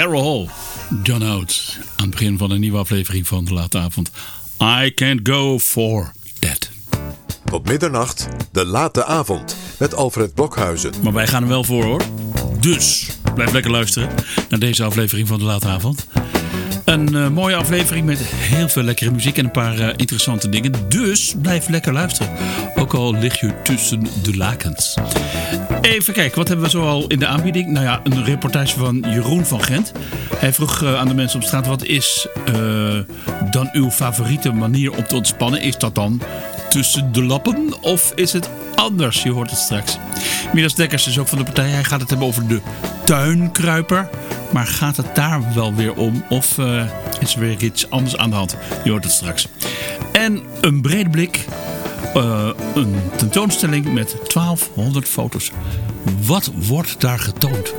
Daryl Hall. John Oates. Aan het begin van een nieuwe aflevering van De Late Avond. I can't go for that. Tot middernacht, De Late Avond. Met Alfred Blokhuizen. Maar wij gaan er wel voor hoor. Dus blijf lekker luisteren naar deze aflevering van De Late Avond. Een uh, mooie aflevering met heel veel lekkere muziek en een paar uh, interessante dingen. Dus blijf lekker luisteren. Ook al lig je tussen de lakens. Even kijken, wat hebben we zo al in de aanbieding? Nou ja, een reportage van Jeroen van Gent. Hij vroeg uh, aan de mensen op straat: wat is dan uw favoriete manier om te ontspannen? Is dat dan tussen de lappen of is het anders? Je hoort het straks. Midas Dekkers is ook van de partij. Hij gaat het hebben over de tuinkruiper. Maar gaat het daar wel weer om? Of uh, is er weer iets anders aan de hand? Je hoort het straks. En een brede blik. Uh, een tentoonstelling met 1200 foto's. Wat wordt daar getoond?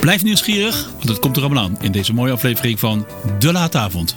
Blijf nieuwsgierig, want het komt er allemaal aan in deze mooie aflevering van De Laatavond.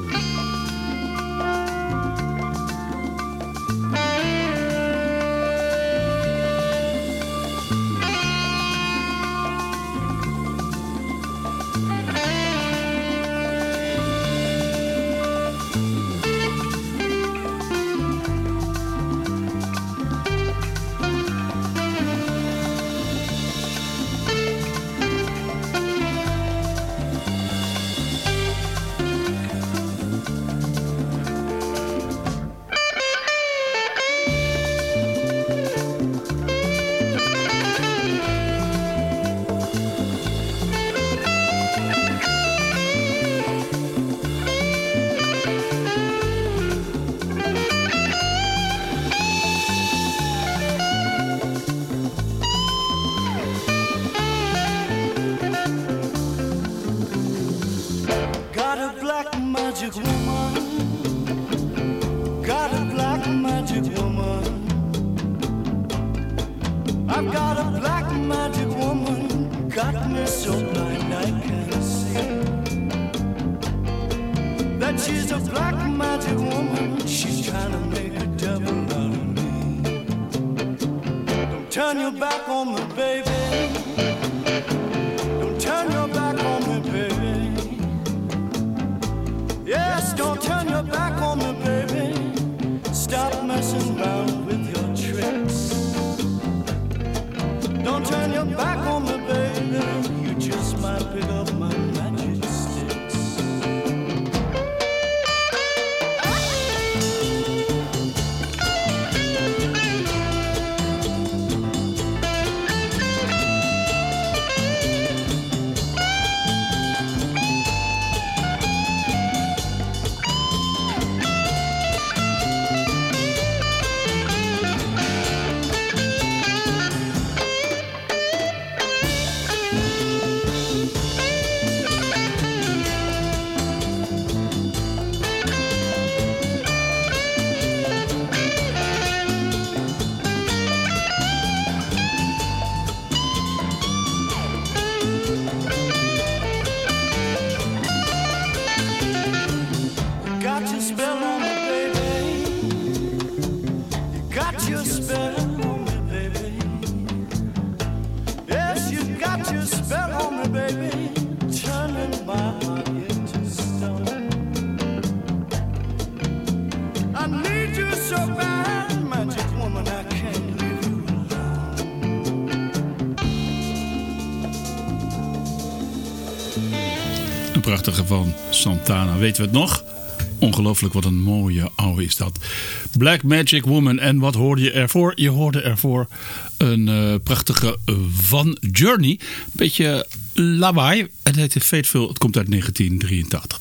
Santana. Weten we het nog? Ongelooflijk, wat een mooie oude is dat. Black Magic Woman. En wat hoorde je ervoor? Je hoorde ervoor een eh, prachtige eh, van Journey. Beetje lawaai. Het heet Fateful. Het komt uit 1983.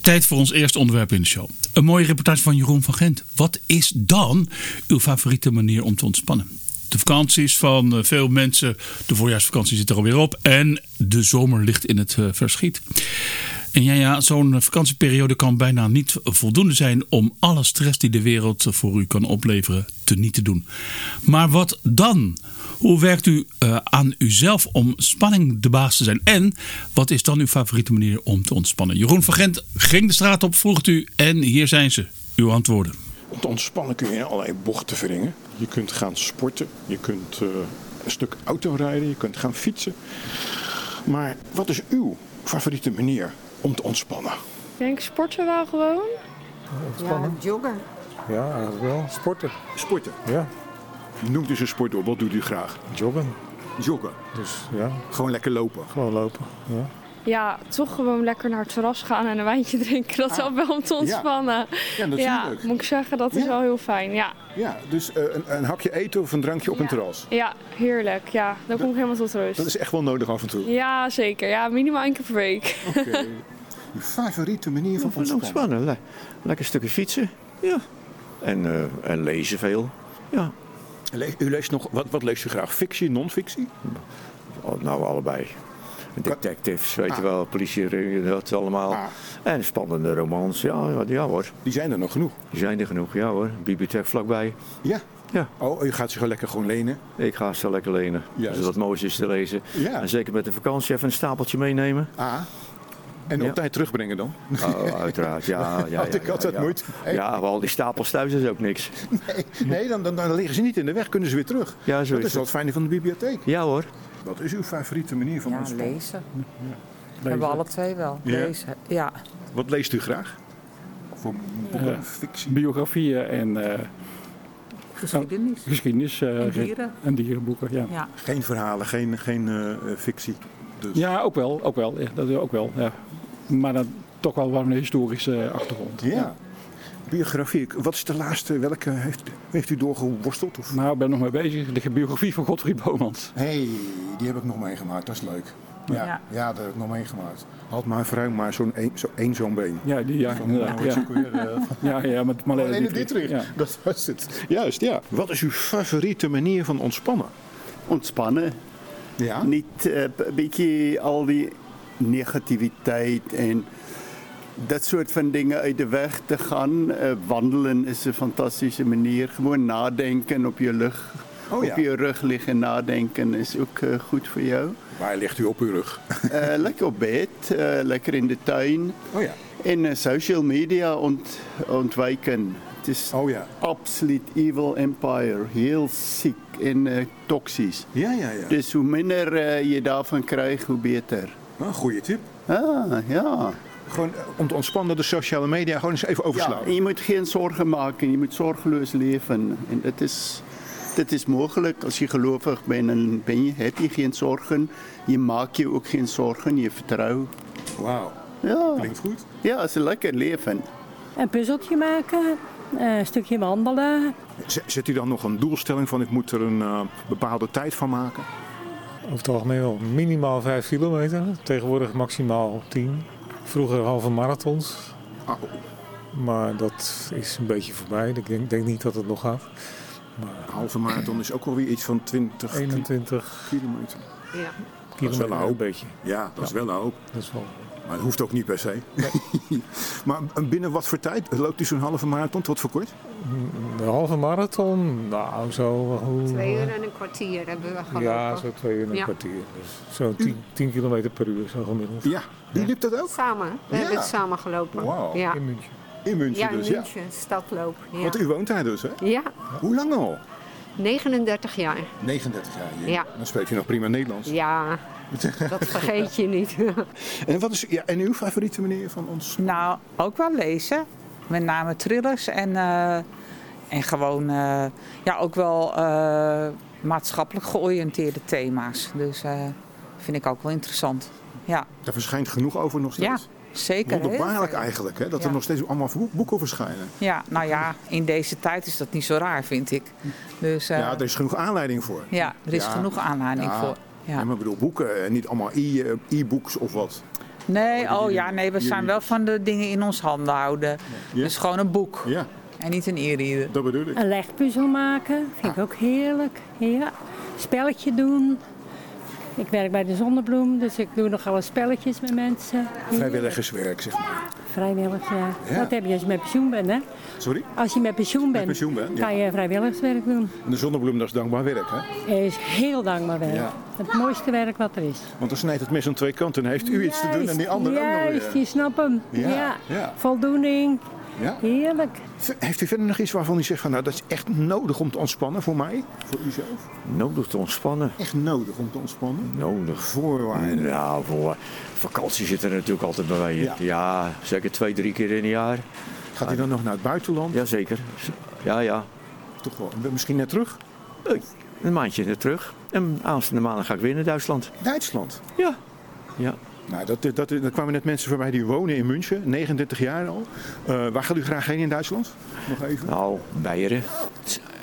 Tijd voor ons eerste onderwerp in de show. Een mooie reportage van Jeroen van Gent. Wat is dan uw favoriete manier om te ontspannen? De vakanties van eh, veel mensen, de voorjaarsvakantie zit er alweer op. En de zomer ligt in het eh, verschiet. En ja, ja zo'n vakantieperiode kan bijna niet voldoende zijn om alle stress die de wereld voor u kan opleveren te niet te doen. Maar wat dan? Hoe werkt u eh, aan uzelf om spanning de baas te zijn? En wat is dan uw favoriete manier om te ontspannen? Jeroen van Gent ging de straat op, vroeg u. En hier zijn ze, uw antwoorden. Om te ontspannen kun je allerlei bochten wringen. Je kunt gaan sporten, je kunt eh, een stuk auto rijden, je kunt gaan fietsen. Maar wat is uw favoriete manier om te ontspannen? Ik denk sporten wel gewoon. Ja, joggen. Ja, eigenlijk wel. Sporten. Sporten. Ja, Noemt dus een sport op. Wat doet u graag? joggen. Joggen. Dus ja, Gewoon lekker lopen. gewoon lopen. Ja. Ja, toch gewoon lekker naar het terras gaan en een wijntje drinken. Dat is wel wel om te ontspannen. Ja, Ja, natuurlijk. moet ik zeggen, dat is Ja. wel heel fijn. Ja, Ja, dus eh, een, een hapje eten of een drankje op een terras. ja heerlijk. Ja, dan kom ik helemaal tot rust. Dat is echt wel nodig af en toe. Ja, zeker. Ja, minimaal één keer per week. Oké. Uw favoriete manier van Van ontspannen? ontspannen. Le- lekker stukje fietsen. Ja. En, eh, en lezen veel. Ja. Le- U leest nog, wat, wat leest u graag? Fictie, non-fictie? Nou, allebei. Detectives, weet je wel, politie, dat allemaal. Ah. En spannende romans, ja, ja, ja hoor. Die zijn er nog genoeg. Die zijn er genoeg, ja hoor. Bibliotheek vlakbij. Ja. Ja. Oh, je gaat ze gewoon lekker gewoon lenen. Ik ga ze lekker lenen. Juist. Er wat moois is te lezen. Ja. En zeker met de vakantie even een stapeltje meenemen. Ah. En Ja. op tijd terugbrengen dan. Oh, uiteraard, ja. ja, ja Had ik altijd moeite. Ja, maar al die stapels thuis is ook niks. Nee, nee dan, dan, dan liggen ze niet in de weg, kunnen ze weer terug. Ja, zo dat is is wel het fijne van de bibliotheek. Ja hoor. Wat is uw favoriete manier van Ja, ontspannen? lezen. Hebben we alle twee wel. Ja. Lezen. Ja. Wat leest u graag? Voor boeken, Eh, fictie? biografieën en eh, Geschiedenis. geschiedenis eh, En dieren. en dierenboeken. Ja. Ja. Geen verhalen, geen, geen fictie. Dus. ja, ook wel. Ook wel ja, dat is ook wel ja. Maar dan toch wel wel een historische achtergrond. Ja. Biografie, wat is de laatste? Welke heeft, heeft u doorgeworsteld? Of? Nou, ik ben nog mee bezig. De biografie van Godfried Bomans. Hé, hey, die heb ik nog meegemaakt, dat is leuk. Ja, ja. Ja. dat heb ik nog meegemaakt. Had maar vrouw maar zo'n een, zo één zo'n been. Ja, die, ja, inderdaad. Ja, ja, ja met Marlene Alleen Dietrich. Dietrich, Ja. dat was het. Juist, ja. Wat is uw favoriete manier van ontspannen? ontspannen. Ja? Niet eh, een beetje al die negativiteit en dat soort van dingen uit de weg te gaan. Eh, wandelen is een fantastische manier. Gewoon nadenken op je rug. Oh ja. Op je rug liggen nadenken is ook eh, goed voor jou. Waar ligt u op uw rug? Eh, lekker op bed, lekker in de tuin. Oh ja. En social media ont, ontwijken. Het is Oh ja. absoluut evil empire. Heel ziek en toxisch. Ja, ja, ja. Dus hoe minder je daarvan krijgt, hoe beter. Nou, goede tip. Ah, ja. Gewoon eh, om te ontspannen de sociale media gewoon eens even overslaan. En je moet geen zorgen maken, je moet zorgeloos leven. En dat is, dat is mogelijk. Als je gelovig bent, dan ben je, heb je geen zorgen. Je maakt je ook geen zorgen, je vertrouwt. Wauw, Ja, klinkt goed. ja, het is een lekker leven. Een puzzeltje maken, eh, een stukje wandelen. Zet u dan nog een doelstelling van ik moet er een eh, bepaalde tijd van maken? Over het algemeen wel minimaal 5 kilometer. Tegenwoordig maximaal 10. Vroeger halve marathons. Oh, Maar dat is een beetje voorbij. Ik denk, denk niet dat het nog gaat. een halve marathon is ook wel weer iets van 20 ki- 21 kilometer. Ja. kilometer. een hoop. Een beetje. Ja, dat is wel een hoop. Dat is wel... Maar het hoeft ook niet per se. maar binnen wat voor tijd loopt u zo'n halve marathon? Tot voor kort? De halve marathon, nou zo... Hoe, Twee uur en een kwartier hebben we gelopen. Ja, zo twee uur en een Ja. kwartier. Dus zo'n 10, 10 kilometer per uur zo gemiddeld. Ja. U liep dat ook? Samen. We Ja. hebben het samen gelopen. Wauw. Ja. In München. In München Ja, in dus, ja. München, stadloop. Ja. Want u woont daar dus, hè? ja, Hoe lang al? 39 jaar. 39 jaar. Ja. Dan spreekt u nog prima Nederlands. Ja, dat vergeet je niet. En, wat is, ja, en uw favoriete manier van ons? Nou, ook wel lezen. Met name thrillers en, eh, en gewoon eh, ja, ook wel eh, maatschappelijk georiënteerde thema's. Dus eh vind ik ook wel interessant. Ja, Daar verschijnt genoeg over nog ja steeds. Zeker. Wonderbaarlijk eigenlijk, hè? Dat er nog steeds allemaal boek- boeken verschijnen. Ja, nou ja, in deze tijd is dat niet zo raar, vind ik. Dus eh, ja, er is genoeg aanleiding voor. ja, er is Ja. genoeg aanleiding Ja. voor. Ja. Ja. maar ik bedoel, boeken en niet allemaal e- eh, e-books of wat. Nee, Oh, ja, nee, we zijn wel van de dingen in ons handen houden. Ja. Dus gewoon een boek Ja, en niet een e-reader. dat bedoel ik. Een legpuzzel maken, vind ik ook heerlijk. Ja. Spelletje doen. Ik werk bij de Zonnebloem, dus ik doe nogal eens spelletjes met mensen. Vrijwilligerswerk, zeg maar. Vrijwillig, ja. Ja. Dat heb je als je met pensioen bent, hè? Sorry? Als je met pensioen bent, pensioen bent, ja. kan je vrijwilligerswerk doen. De zonnebloem, dat is dankbaar werk, hè? Is heel dankbaar werk. Ja. Het mooiste werk wat er is. Want dan snijdt het mes aan twee kanten. Dan heeft u iets te doen en die ander ook nog Juist, weer. je snapt hem. Ja. Voldoening. Ja. Heerlijk. Heeft u verder nog iets waarvan u zegt van nou dat is echt nodig om te ontspannen voor mij? Voor uzelf? Nodig te ontspannen. Echt nodig om te ontspannen? Nodig. Voorwaarden. Ja, voor vakantie zit er natuurlijk altijd bij. Ja. Ja, zeker twee, drie keer in een jaar. Gaat u dan nog naar het buitenland? Jazeker. Ja, ja. Toch wel. Misschien net terug? Eh, Een maandje weer terug. En aanstaande maandag ga ik weer naar Duitsland. Duitsland. Ja. Ja. Nou, dat, dat, dat, kwamen net mensen voorbij die wonen in München, 39 jaar al. Eh, waar gaat u graag heen in Duitsland? Nog even. Nou, Beieren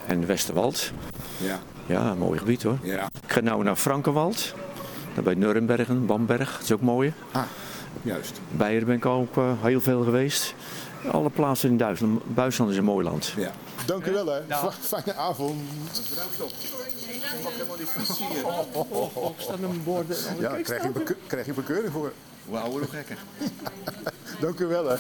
en Westerwald. Ja. Ja, een mooi gebied hoor. Ja. Ik ga nu naar Frankenwald. Daar bij Nurembergen, Bamberg. Dat is ook mooi. Ah, juist. Beieren ben ik ook eh, heel veel geweest. Alle plaatsen in Duitsland. Duitsland is een mooi land. Ja. Dank u wel, hè. Fijne avond. Bedankt ruikt op. Ik pak helemaal die versier. Oh, oh, oh, een borden. Ja, krijg je, krijg je bekeuring voor. Wauw, hoe gekker. Dank u wel, hè.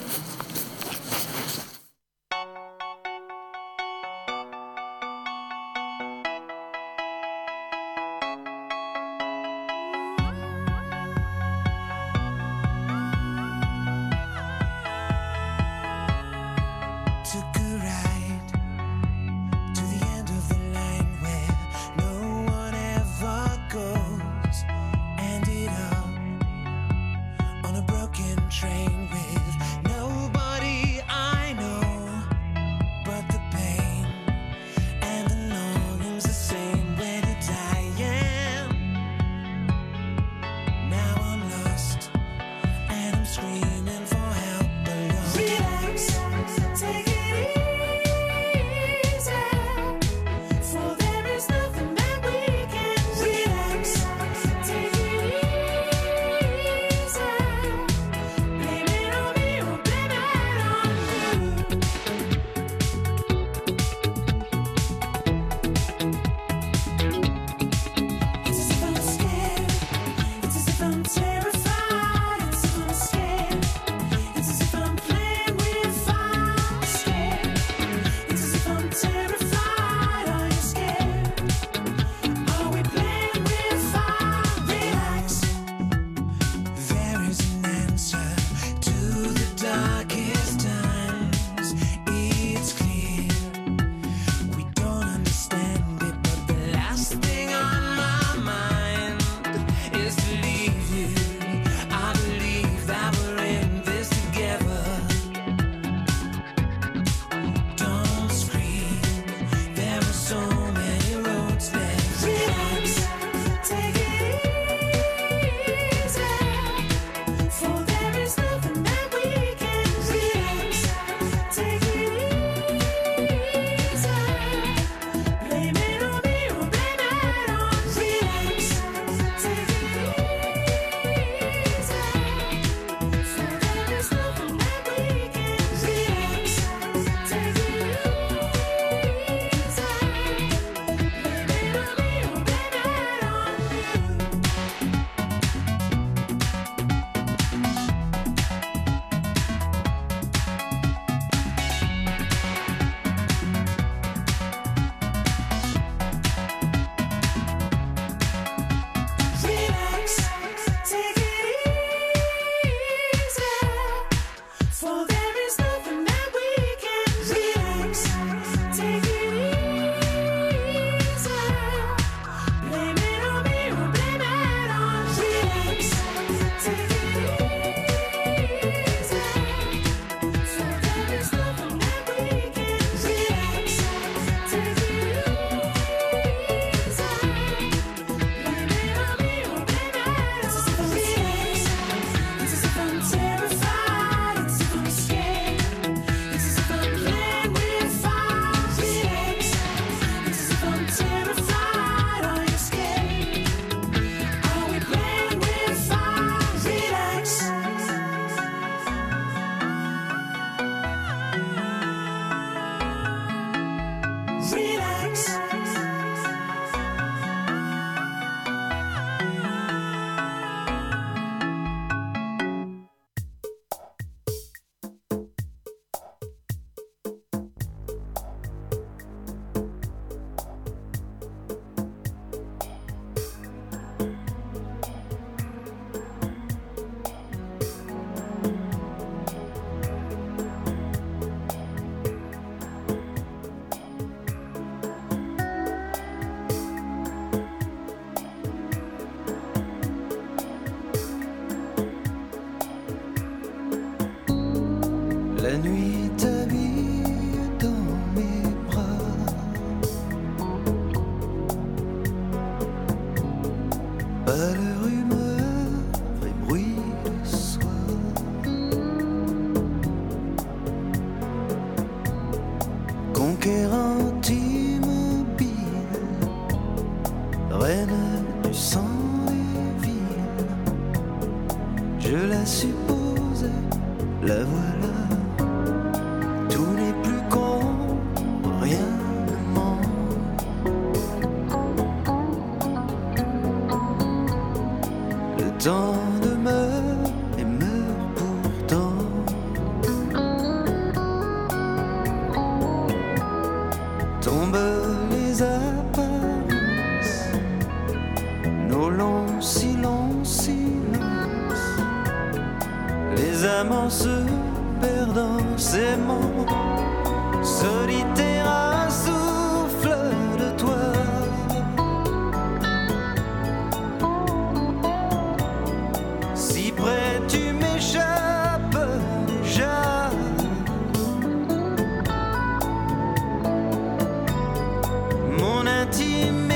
team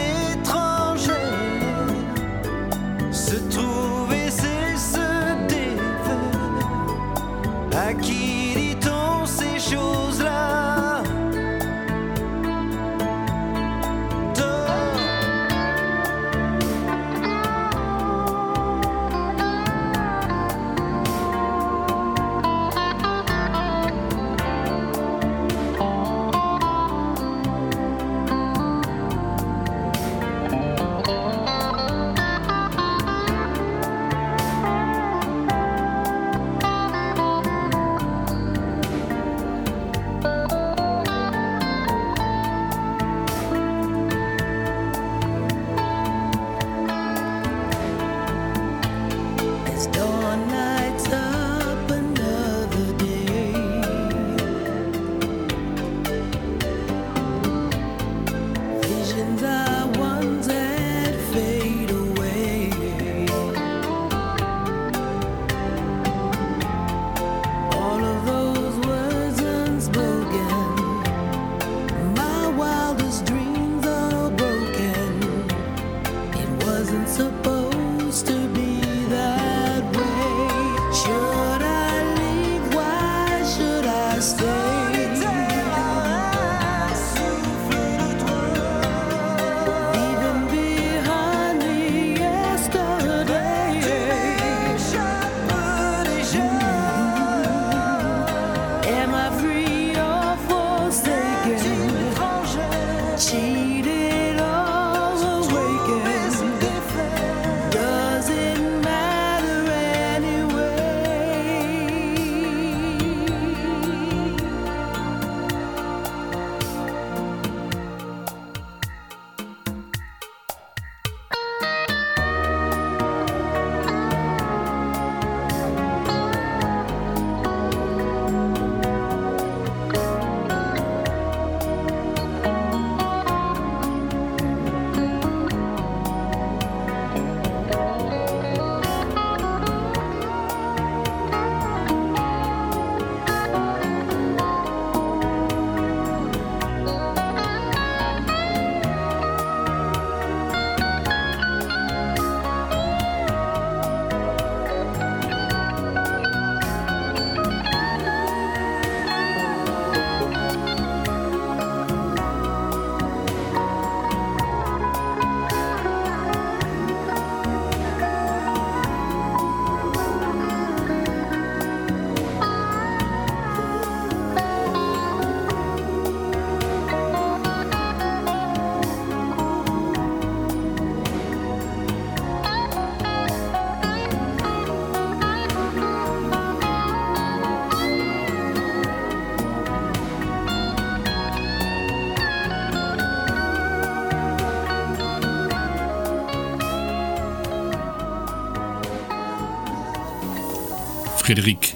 Frederik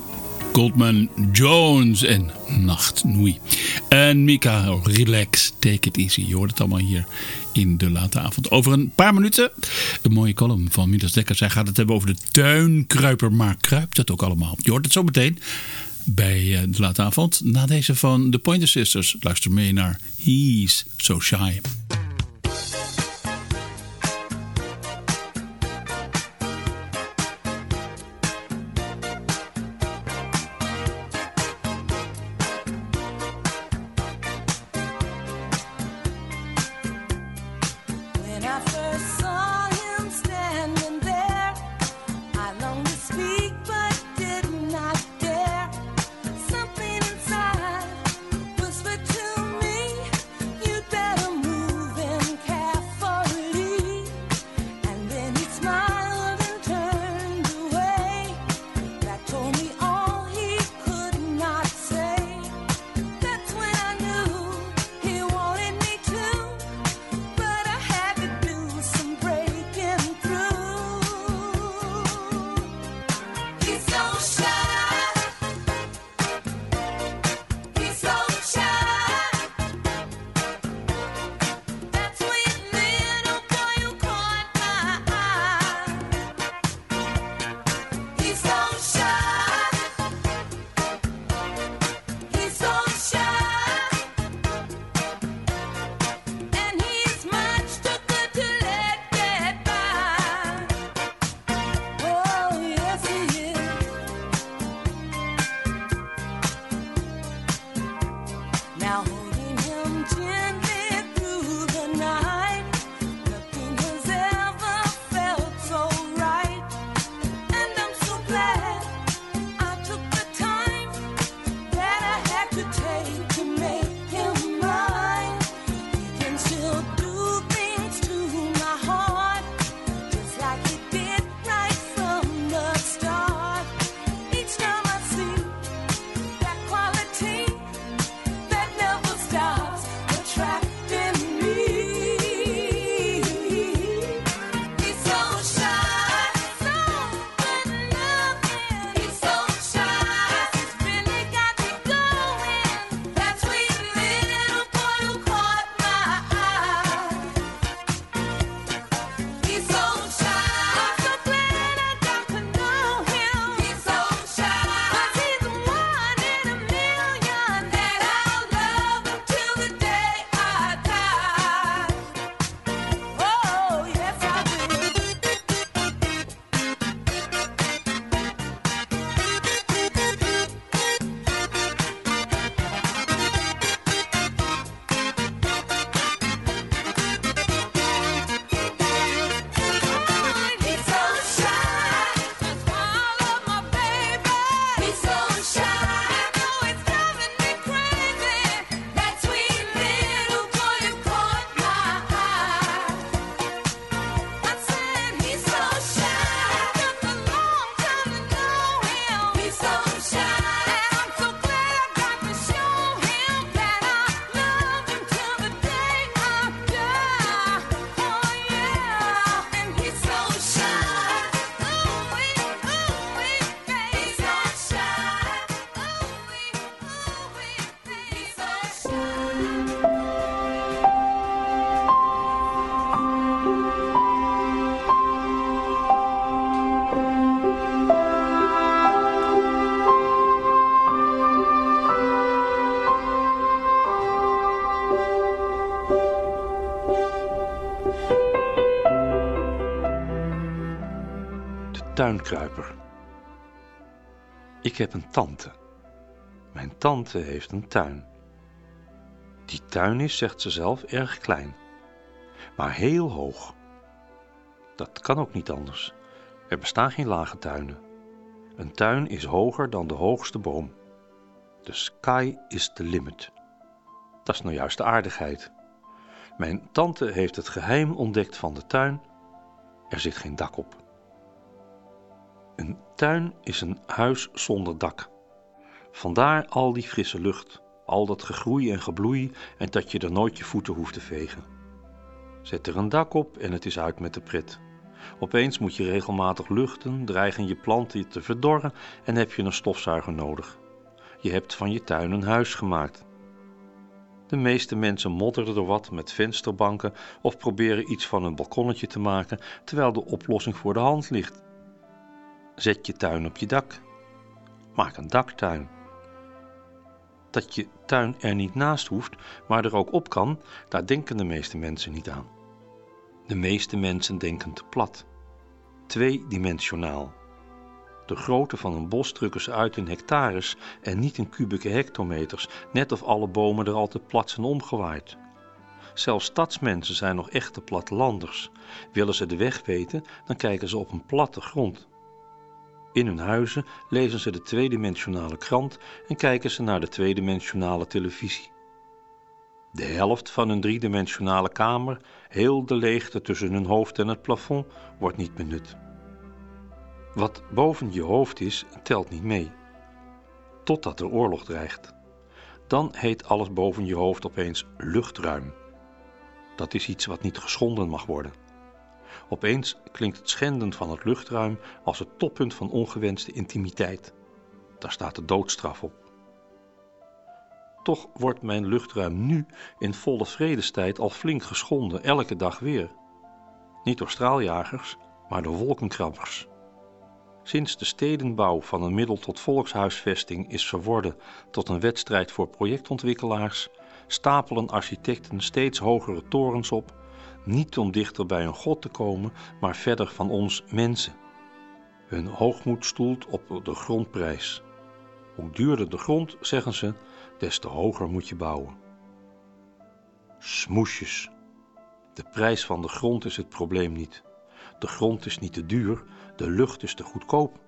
Goldman Jones en Nacht. En Mika, relax, take it easy. Je hoort het allemaal hier in de late avond. Over een paar minuten een mooie column van Midas Dekker. Zij gaat het hebben over de tuinkruiper, maar kruipt het ook allemaal? Je hoort het zo meteen bij eh, de late avond. Na deze van de Pointer Sisters. Luister mee naar He's So Shy. Tuinkruiper. Ik heb een tante. Mijn tante heeft een tuin. Die tuin is, zegt ze zelf, erg klein, maar heel hoog. Dat kan ook niet anders. Er bestaan geen lage tuinen. Een tuin is hoger dan de hoogste boom. The sky is the limit. Dat is nou juist de aardigheid. Mijn tante heeft het geheim ontdekt van de tuin. Er zit geen dak op. Een tuin is een huis zonder dak. Vandaar al die frisse lucht, al dat gegroei en gebloei en dat je er nooit je voeten hoeft te vegen. Zet er een dak op en het is uit met de pret. Opeens moet je regelmatig luchten, dreigen je planten te verdorren en heb je een stofzuiger nodig. Je hebt van je tuin een huis gemaakt. De meeste mensen modderen er wat met vensterbanken of proberen iets van een balkonnetje te maken terwijl de oplossing voor de hand ligt. Zet je tuin op je dak. Maak een daktuin. Dat je tuin er niet naast hoeft, maar er ook op kan, daar denken de meeste mensen niet aan. De meeste mensen denken te plat. Tweedimensionaal. De grootte van een bos drukken ze uit in hectares en niet in kubieke hectometers, net of alle bomen er altijd plat zijn omgewaaid. Zelfs stadsmensen zijn nog echte plattelanders. Willen ze de weg weten, dan kijken ze op een platte grond. In hun huizen lezen ze de tweedimensionale krant en kijken ze naar de tweedimensionale televisie. De helft van hun driedimensionale kamer, heel de leegte tussen hun hoofd en het plafond, wordt niet benut. Wat boven je hoofd is, telt niet mee. Totdat er oorlog dreigt. Dan heet alles boven je hoofd opeens luchtruim. Dat is iets wat niet geschonden mag worden. Opeens klinkt het schenden van het luchtruim als het toppunt van ongewenste intimiteit. Daar staat de doodstraf op. Toch wordt mijn luchtruim nu in volle vredestijd al flink geschonden, elke dag weer. Niet door straaljagers, maar door wolkenkrabbers. Sinds de stedenbouw van een middel tot volkshuisvesting is verworden tot een wedstrijd voor projectontwikkelaars, stapelen architecten steeds hogere torens op, niet om dichter bij een god te komen, maar verder van ons mensen. Hun hoogmoed stoelt op de grondprijs. Hoe duurder de grond, zeggen ze, des te hoger moet je bouwen. Smoesjes. De prijs van de grond is het probleem niet. De grond is niet te duur, de lucht is te goedkoop.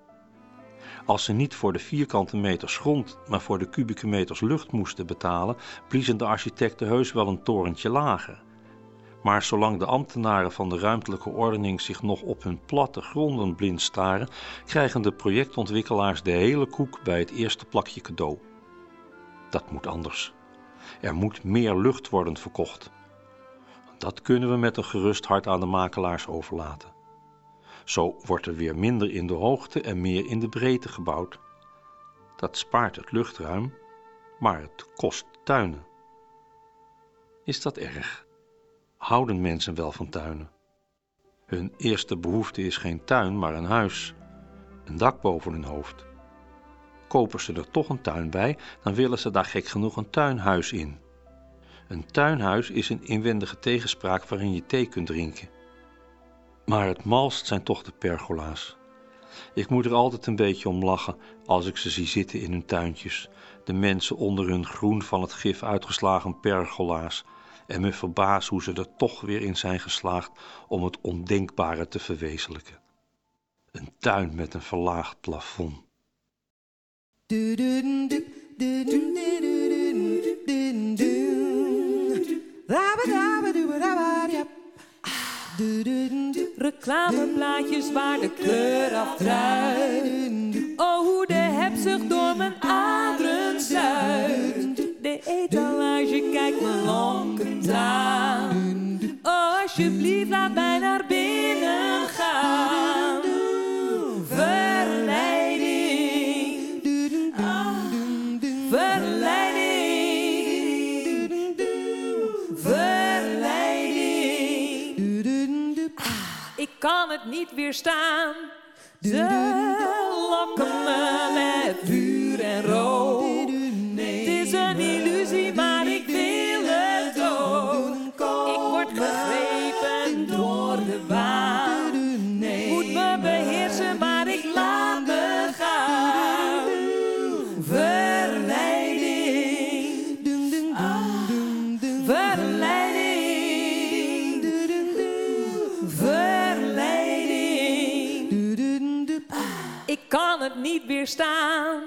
Als ze niet voor de vierkante meters grond, maar voor de kubieke meters lucht moesten betalen, bliezen de architecten heus wel een torentje lager. Maar zolang de ambtenaren van de ruimtelijke ordening zich nog op hun platte gronden blind staren, krijgen de projectontwikkelaars de hele koek bij het eerste plakje cadeau. Dat moet anders. Er moet meer lucht worden verkocht. Dat kunnen we met een gerust hart aan de makelaars overlaten. Zo wordt er weer minder in de hoogte en meer in de breedte gebouwd. Dat spaart het luchtruim, maar het kost tuinen. Is dat erg? Houden mensen wel van tuinen? Hun eerste behoefte is geen tuin, maar een huis, een dak boven hun hoofd. Kopen ze er toch een tuin bij, dan willen ze daar gek genoeg een tuinhuis in. Een tuinhuis is een inwendige tegenspraak waarin je thee kunt drinken. Maar het malst zijn toch de pergola's. Ik moet er altijd een beetje om lachen als ik ze zie zitten in hun tuintjes, de mensen onder hun groen van het gif uitgeslagen pergola's, en me verbaas hoe ze er toch weer in zijn geslaagd om het ondenkbare te verwezenlijken. Een tuin met een verlaagd plafond. Reclameblaadjes waar de kleur afdruipt. Oh, hoe de hebzucht door mijn aderen zuigt. De etalage kijkt me lonkend aan. Oh, alsjeblieft, laat mij naar binnen gaan. Verleiding. Ah, Verleiding. Verleiding. Ah, Ik kan het niet weerstaan. Ze 啊。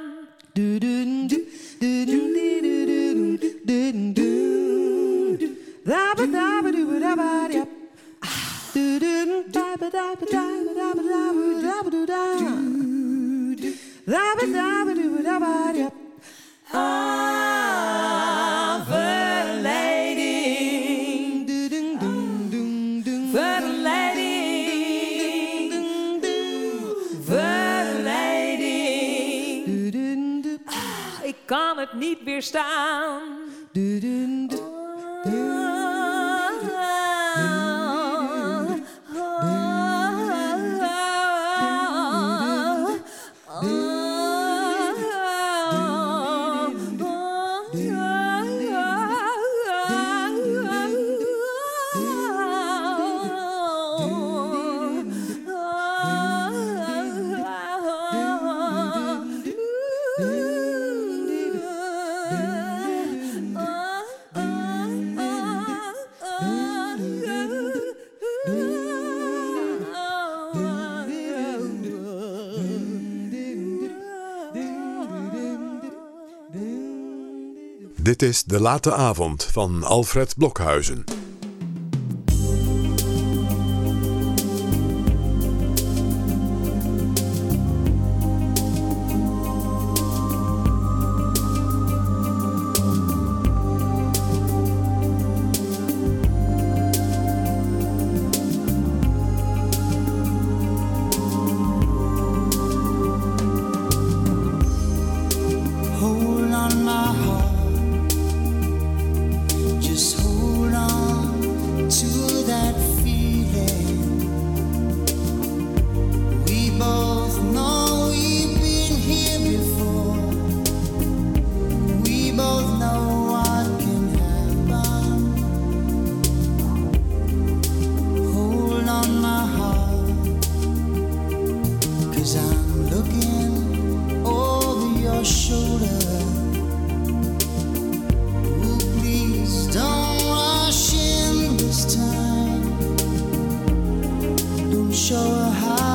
staan. Dit is De Late Avond van Alfred Blokhuizen. show her how.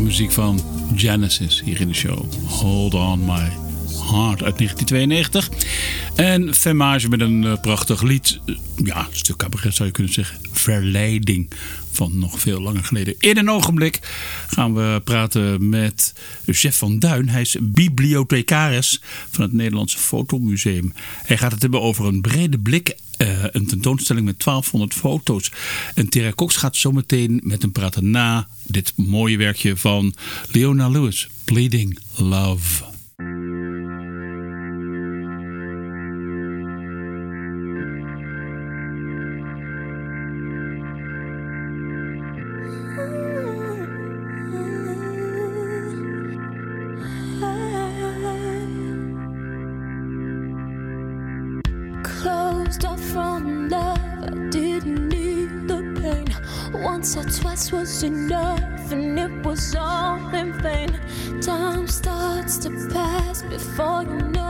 Muziek van Genesis hier in de show. Hold on my heart uit 1992. En Femage met een eh, prachtig lied. Eh, Ja, een stuk cabaret zou je kunnen zeggen. Verleiding van nog veel langer geleden. In een ogenblik gaan we praten met Jeff van Duin. Hij is bibliothecaris van het Nederlandse Fotomuseum. Hij gaat het hebben over een brede blik een tentoonstelling met 1200 foto's. En Tera Cox gaat zometeen met hem praten na dit mooie werkje van Leona Lewis, Bleeding Love. Was all in vain. Time starts to pass before you know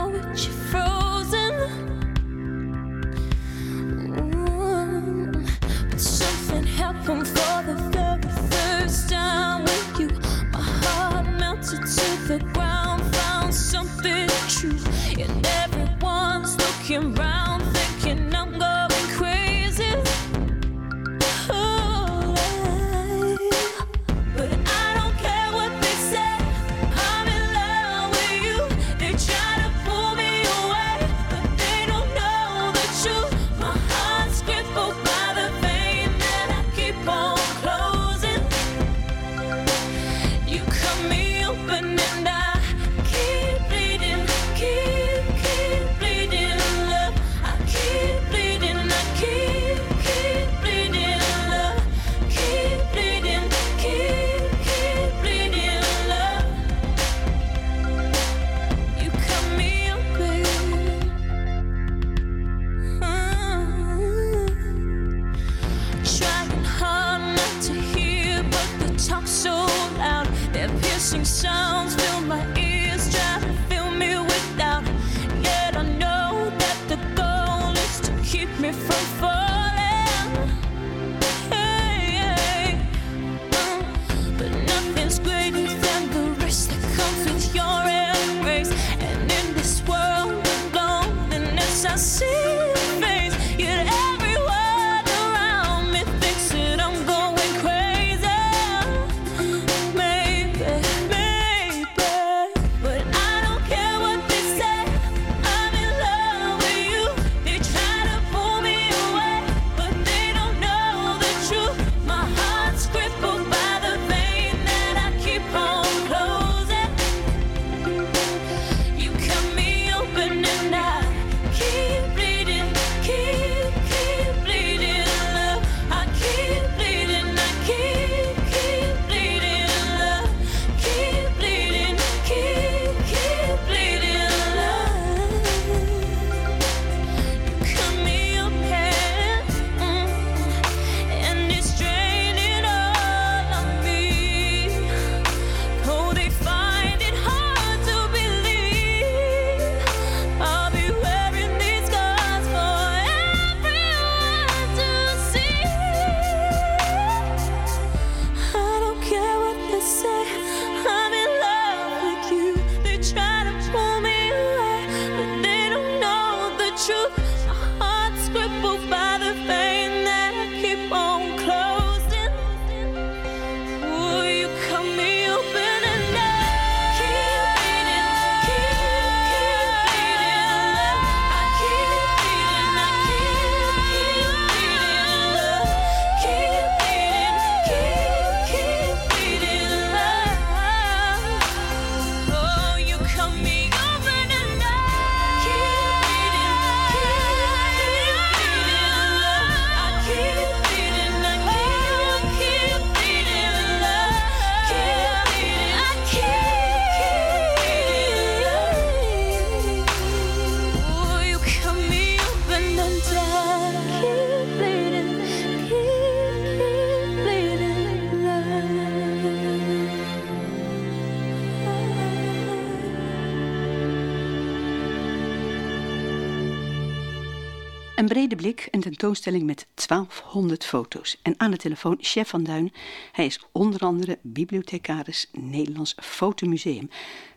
Een brede blik, een tentoonstelling met 1200 foto's. En aan de telefoon chef van Duin. Hij is onder andere bibliothecaris Nederlands Fotomuseum.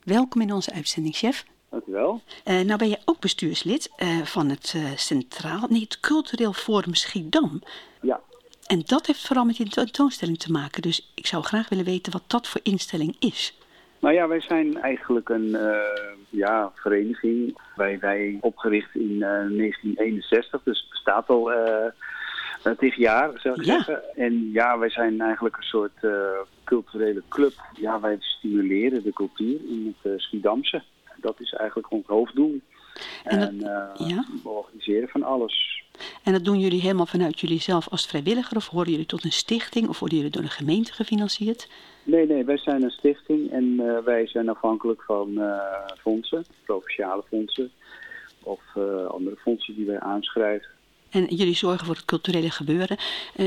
Welkom in onze uitzending, chef. Dank u wel. Eh, nou ben je ook bestuurslid eh, van het eh, Centraal, nee, het Cultureel Forum Schiedam. Ja. En dat heeft vooral met die tentoonstelling te maken. Dus ik zou graag willen weten wat dat voor instelling is. Nou ja, wij zijn eigenlijk een eh, ja, vereniging. Wij, wij opgericht in eh, 1961, dus het bestaat al eh uh, tegen jaar, zou ik Ja. zeggen. En ja, wij zijn eigenlijk een soort eh, culturele club. Ja, wij stimuleren de cultuur in het uh, Schiedamse. Dat is eigenlijk ons hoofddoel. En En, dat- eh, ja? we organiseren van alles. En dat doen jullie helemaal vanuit jullie zelf als vrijwilliger? Of horen jullie tot een stichting? Of worden jullie door de gemeente gefinancierd? Nee, nee, wij zijn een stichting en eh, wij zijn afhankelijk van eh, fondsen, provinciale fondsen of eh, andere fondsen die wij aanschrijven. En jullie zorgen voor het culturele gebeuren.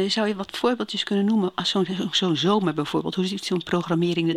Zou je wat voorbeeldjes kunnen noemen? Als zo'n zo'n zomer bijvoorbeeld. Hoe ziet zo'n programmering er